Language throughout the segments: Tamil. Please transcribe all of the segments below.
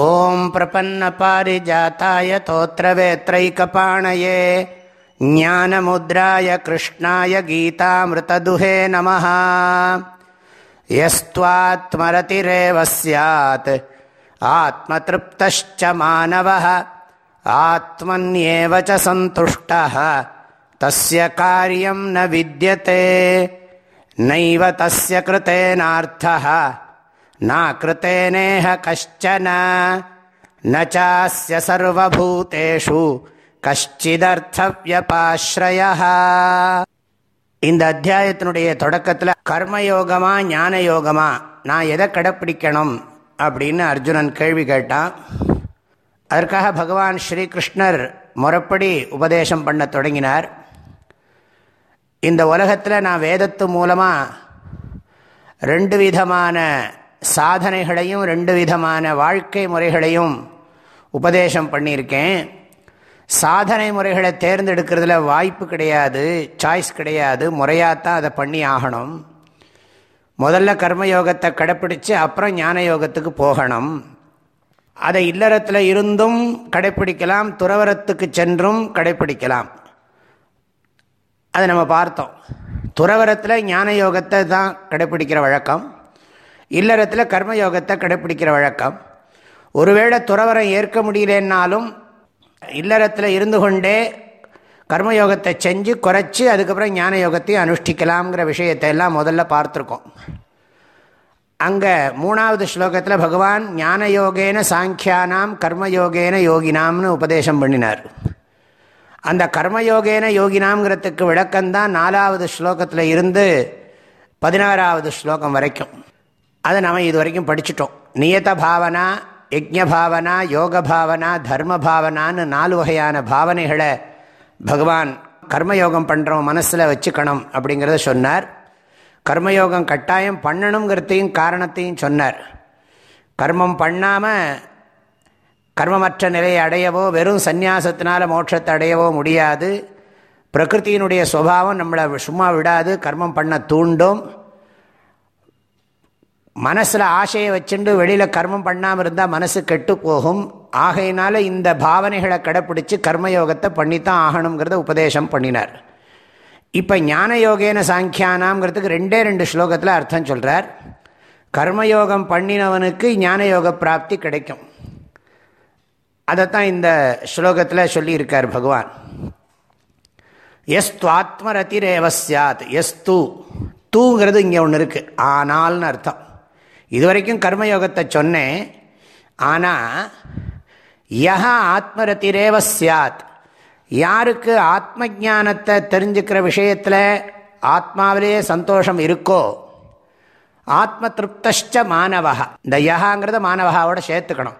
ॐ प्रपन्नपारिजाताय तोत्रवेत्रैकपाणये ज्ञानमुद्राय कृष्णाय गीतामृतदुहे नमः यस्त्वात्मरतिरेव स्यात् आत्मतृप्तश्च मानवः आत्मन्येव च सन्तुष्टः तस्य कार्यं न विद्यते नैव तस्य कृतेनार्थः நாக்கிருத்தேனேஹ கஷ்டன நாஸ்ய சர்வபூதேஷு கஷ்டிதர்த்தவியபாஸ்ரய இந்த அத்தியாயத்தினுடைய தொடக்கத்தில் கர்மயோகமா ஞான யோகமா நான் எதை கடைப்பிடிக்கணும் அப்படின்னு அர்ஜுனன் கேள்வி கேட்டான். அதற்காக பகவான் ஸ்ரீகிருஷ்ணர் முறைப்படி உபதேசம் பண்ண தொடங்கினார். இந்த உலகத்தில் நான் வேதத்து மூலமாக ரெண்டு விதமான சாதனைகளையும் ரெண்டு விதமான வாழ்க்கை முறைகளையும் உபதேசம் பண்ணியிருக்கேன். சாதனை முறைகளை தேர்ந்தெடுக்கிறதுல வாய்ப்பு கிடையாது சாய்ஸ் கிடையாது. முறையாகத்தான் அதை பண்ணி ஆகணும். முதல்ல கர்மயோகத்தை கடைப்பிடித்து அப்புறம் ஞான யோகத்துக்கு போகணும். அதை இல்லறத்தில் இருந்தும் கடைப்பிடிக்கலாம் துறவரத்துக்கு சென்றும் கடைப்பிடிக்கலாம். அதை நம்ம பார்த்தோம். துறவரத்தில் ஞான யோகத்தை தான் கடைப்பிடிக்கிற வழக்கம். இல்லறத்தில் கர்மயோகத்தை கடைப்பிடிக்கிற வழக்கம். ஒருவேளை துறவரம் ஏற்க முடியலன்னாலும் இல்லறத்தில் இருந்து கொண்டே கர்மயோகத்தை செஞ்சு குறைச்சி அதுக்கப்புறம் ஞான யோகத்தையும் அனுஷ்டிக்கலாம்ங்கிற விஷயத்தை எல்லாம் முதல்ல பார்த்துருக்கோம். அங்கே மூணாவது ஸ்லோகத்தில் பகவான் ஞான யோகேன சாங்கியானாம் கர்மயோகேன யோகினாம்னு உபதேசம் பண்ணினார். அந்த கர்மயோகேன யோகினாம்ங்கிறதுக்கு விளக்கம்தான் நாலாவது ஸ்லோகத்தில் இருந்து பதினாறாவது ஸ்லோகம் வரைக்கும். அதை நம்ம இது வரைக்கும் படிச்சுட்டோம். நியத பாவனா யஜ்ய பாவனா யோக பாவனா தர்ம பாவனான்னு நாலு வகையான பாவனைகளை பகவான் கர்மயோகம் பண்ணுறோம் மனசில் வச்சுக்கணும் அப்படிங்கிறத சொன்னார். கர்மயோகம் கட்டாயம் பண்ணணுங்கிறதையும் காரணத்தையும் சொன்னார். கர்மம் பண்ணாமல் கர்மமற்ற நிலையை அடையவோ வெறும் சந்நியாசத்தினால மோட்சத்தை அடையவோ முடியாது. பிரகிருத்தியினுடைய சுவாவம் நம்மளை சும்மா விடாது. கர்மம் பண்ண தூண்டும். மனசில் ஆசையை வச்சுட்டு வெளியில் கர்மம் பண்ணாமல் இருந்தால் மனசு கெட்டு போகும். ஆகையினால இந்த பாவனைகளை கடைப்பிடிச்சு கர்மயோகத்தை பண்ணித்தான் ஆகணுங்கிறத உபதேசம் பண்ணினார். இப்போ ஞான யோகேன சாங்கியானாம்ங்கிறதுக்கு ரெண்டே ரெண்டு ஸ்லோகத்தில் அர்த்தம் சொல்கிறார் கர்மயோகம் பண்ணினவனுக்கு ஞான யோக பிராப்தி கிடைக்கும். அதைத்தான் இந்த ஸ்லோகத்தில் சொல்லியிருக்கார் பகவான். எஸ் துவாத்மரதிரேவ சாத் எஸ் தூ தூங்கிறது இங்கே ஒன்று இருக்குது ஆனால்னு அர்த்தம். இதுவரைக்கும் கர்மயோகத்தை சொன்னேன். ஆனால் யஹா ஆத்மரதிரேவ சாத் யாருக்கு ஆத்ம ஜானத்தை தெரிஞ்சுக்கிற விஷயத்தில் ஆத்மாவிலேயே சந்தோஷம் இருக்கோ ஆத்ம திருப்தஷ்ட மாணவா இந்த யஹாங்கிறத மாணவகாவோட சேர்த்துக்கணும்.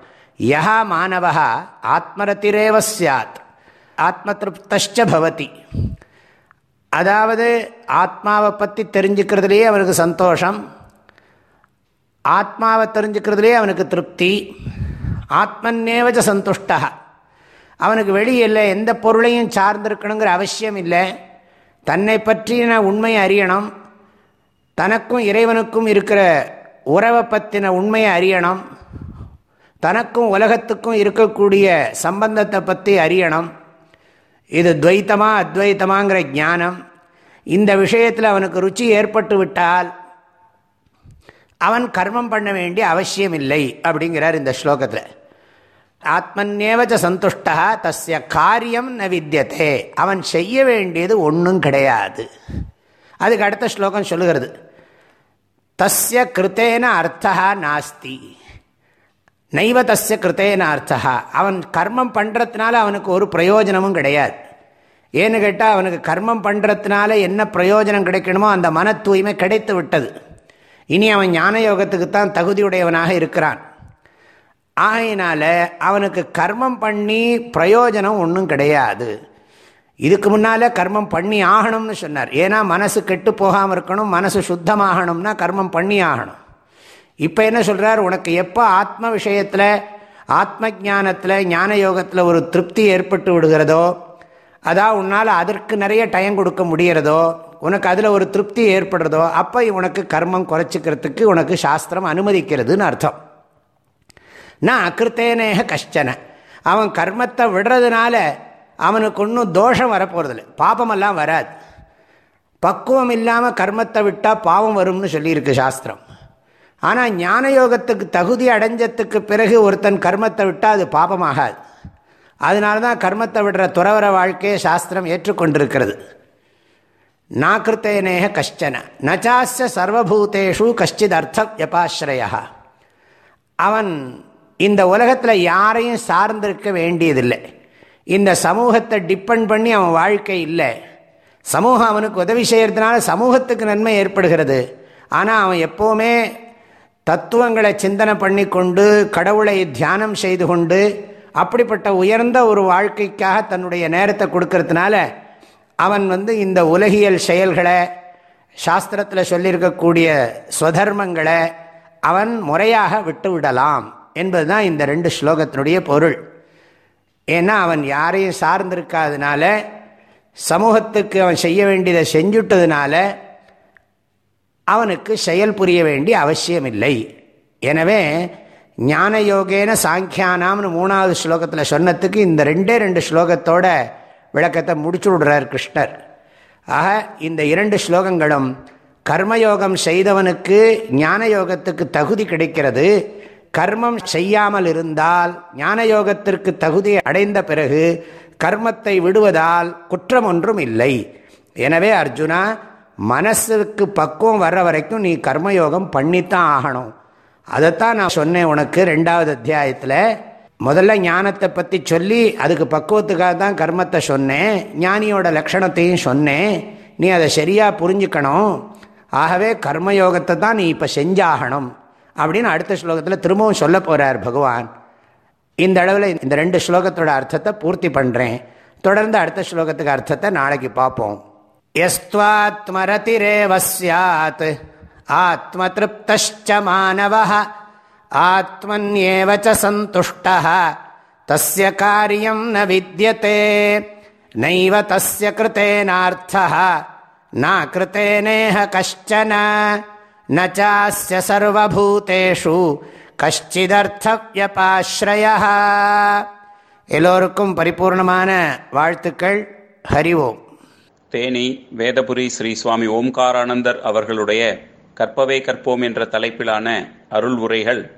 யஹா மாணவா ஆத்மரத்திரேவ சாத் ஆத்ம திருப்தஷ்ட பவதி. அதாவது ஆத்மாவை பற்றி தெரிஞ்சுக்கிறதுலேயே அவருக்கு சந்தோஷம். ஆத்மாவை தெரிஞ்சுக்கிறதுலே அவனுக்கு திருப்தி. ஆத்மன்னேவச்ச சந்துஷ்டா. அவனுக்கு வெளியில் எந்த பொருளையும் சார்ந்திருக்கணுங்கிற அவசியம் இல்லை. தன்னை பற்றின உண்மையை அறியணும். தனக்கும் இறைவனுக்கும் இருக்கிற உறவை பற்றின உண்மையை அறியணும். தனக்கும் உலகத்துக்கும் இருக்கக்கூடிய சம்பந்தத்தை பற்றி அறியணும். இது துவைத்தமா அத்வைத்தமாங்கிற ஞானம். இந்த விஷயத்தில் அவனுக்கு ருச்சி ஏற்பட்டு விட்டால் அவன் கர்மம் பண்ண வேண்டிய அவசியம் இல்லை அப்படிங்கிறார் இந்த ஸ்லோகத்தில். ஆத்மன்யேவச்ச சந்துஷ்டா தஸ்ய காரியம் ந வித்தியதே அவன் செய்ய வேண்டியது ஒன்றும் கிடையாது. அதுக்கு அடுத்த ஸ்லோகம் சொல்லுகிறது. தஸ்ய கிருத்தேன அர்த்தா நாஸ்தி. நைவ தஸ்ய கிருத்தேன அர்த்தா. அவன் கர்மம் பண்ணுறதுனால அவனுக்கு ஒரு பிரயோஜனமும் கிடையாது. ஏன்னு கேட்டால் அவனுக்கு கர்மம் பண்ணுறதுனால என்ன பிரயோஜனம் கிடைக்கணுமோ அந்த மன தூய்மை கிடைத்து விட்டது. இனி அவன் ஞான யோகத்துக்கு தான் தகுதியுடையவனாக இருக்கிறான். ஆகையினால அவனுக்கு கர்மம் பண்ணி பிரயோஜனம் ஒன்றும் கிடையாது. இதுக்கு முன்னால் கர்மம் பண்ணி ஆகணும்னு சொன்னார். ஏன்னா மனசு கெட்டு போகாமல் இருக்கணும் மனசு சுத்தமாகணும்னா கர்மம் பண்ணி ஆகணும். இப்போ என்ன சொல்கிறார் உனக்கு எப்போ ஆத்ம விஷயத்தில் ஆத்ம ஜானத்தில் ஞான யோகத்தில் ஒரு திருப்தி ஏற்பட்டு விடுகிறதோ அதான் உன்னால் அதற்கு நிறைய டைம் கொடுக்க முடிகிறதோ உனக்கு அதில் ஒரு திருப்தி ஏற்படுறதோ அப்போ உனக்கு கர்மம் குறைச்சிக்கிறதுக்கு உனக்கு சாஸ்திரம் அனுமதிக்கிறதுன்னு அர்த்தம். நான் அக்கிருத்தேனேக கஷ்டனை. அவன் கர்மத்தை விடுறதுனால அவனுக்கு ஒன்றும் தோஷம் வரப்போகிறதில்ல பாபமெல்லாம் வராது. பக்குவம் இல்லாமல் கர்மத்தை விட்டால் பாவம் வரும்னு சொல்லியிருக்கு சாஸ்திரம். ஆனால் ஞான யோகத்துக்கு தகுதி அடைஞ்சத்துக்கு பிறகு ஒருத்தன் கர்மத்தை விட்டால் அது பாபமாகாது. அதனால தான் கர்மத்தை விடுற துறவர வாழ்க்கையை சாஸ்திரம் ஏற்றுக்கொண்டிருக்கிறது. நாக்கிருத்தேனேக கஷ்டன நச்சாஸ்ய சர்வபூதேஷு கஷ்டித் அர்த்த வியபாஸ்ரயா அவன் இந்த உலகத்தில் யாரையும் சார்ந்திருக்க வேண்டியதில்லை. இந்த சமூகத்தை டிப்பெண்ட் பண்ணி அவன் வாழ்க்கை இல்லை. சமூகம் அவனுக்கு உதவி செய்கிறதுனால சமூகத்துக்கு நன்மை ஏற்படுகிறது. ஆனால் அவன் எப்போவுமே தத்துவங்களை சிந்தனை பண்ணி கொண்டு கடவுளை தியானம் செய்து கொண்டு அப்படிப்பட்ட உயர்ந்த ஒரு வாழ்க்கைக்காக தன்னுடைய நேரத்தை கொடுக்கறதுனால அவன் வந்து இந்த உலகியல் செயல்களை சாஸ்திரத்தில் சொல்லியிருக்கக்கூடிய ஸ்வதர்மங்களை அவன் முறையாக விட்டு விடலாம் என்பதுதான் இந்த ரெண்டு ஸ்லோகத்தினுடைய பொருள். ஏன்னா அவன் யாரையும் சார்ந்திருக்காதனால சமூகத்துக்கு அவன் செய்ய வேண்டியதை செஞ்சுட்டதுனால அவனுக்கு செயல் புரிய வேண்டிய அவசியமில்லை. எனவே ஞான யோகேன சாங்கியானாம்னு மூணாவது ஸ்லோகத்தில் சொன்னதுக்கு இந்த ரெண்டே ரெண்டு ஸ்லோகத்தோட விளக்கத்தை முடிச்சு விடுறார் கிருஷ்ணர். ஆக இந்த இரண்டு ஸ்லோகங்களும் கர்மயோகம் செய்தவனுக்கு ஞான யோகத்துக்கு தகுதி கிடைக்கிறது. கர்மம் செய்யாமல் இருந்தால் ஞான யோகத்திற்கு தகுதி அடைந்த பிறகு கர்மத்தை விடுவதால் குற்றம் ஒன்றும் இல்லை. எனவே அர்ஜுனா மனசுக்கு பக்குவம் வர்ற வரைக்கும் நீ கர்மயோகம் பண்ணித்தான் ஆகணும். அதைத்தான் நான் சொன்னேன் உனக்கு ரெண்டாவது அத்தியாயத்தில். முதல்ல ஞானத்தை பற்றி சொல்லி அதுக்கு பக்குவத்துக்காக தான் கர்மத்தை சொன்னேன். ஞானியோட லட்சணத்தையும் சொன்னேன். நீ அதை சரியாக புரிஞ்சுக்கணும். ஆகவே கர்மயோகத்தை தான் நீ இப்போ செஞ்சாகணும். அப்படின்னு அடுத்த ஸ்லோகத்தில் திரும்பவும் சொல்ல போகிறார் பகவான். இந்த அளவில் இந்த ரெண்டு ஸ்லோகத்தோட அர்த்தத்தை பூர்த்தி பண்ணுறேன் தொடர்ந்து அடுத்த ஸ்லோகத்துக்கு அர்த்தத்தை நாளைக்கு பார்ப்போம். எஸ்வாத்மரதிரேவ சாத் ஆத்ம திருப்தச்ச மாணவ ஆத்மன்யேவ சந்துஷ்ட. தஸ்ய காரியம் ந வித்தியதே நைவ தஸ்ய கிருத்தேனார்த்த. நா கிருத்தேனேஹ கஷ்டன. ந சர்வபூதேஷு. கஷ்டிதர்த்தவியபாஸ்ரய எல்லோருக்கும் பரிபூர்ணமான வாழ்த்துக்கள். ஹரி ஓம். தேனி வேதபுரி ஸ்ரீ சுவாமி ஓம்காரானந்தர் அவர்களுடைய கற்பவே கற்போம் என்ற தலைப்பிலான அருள் உரைகள்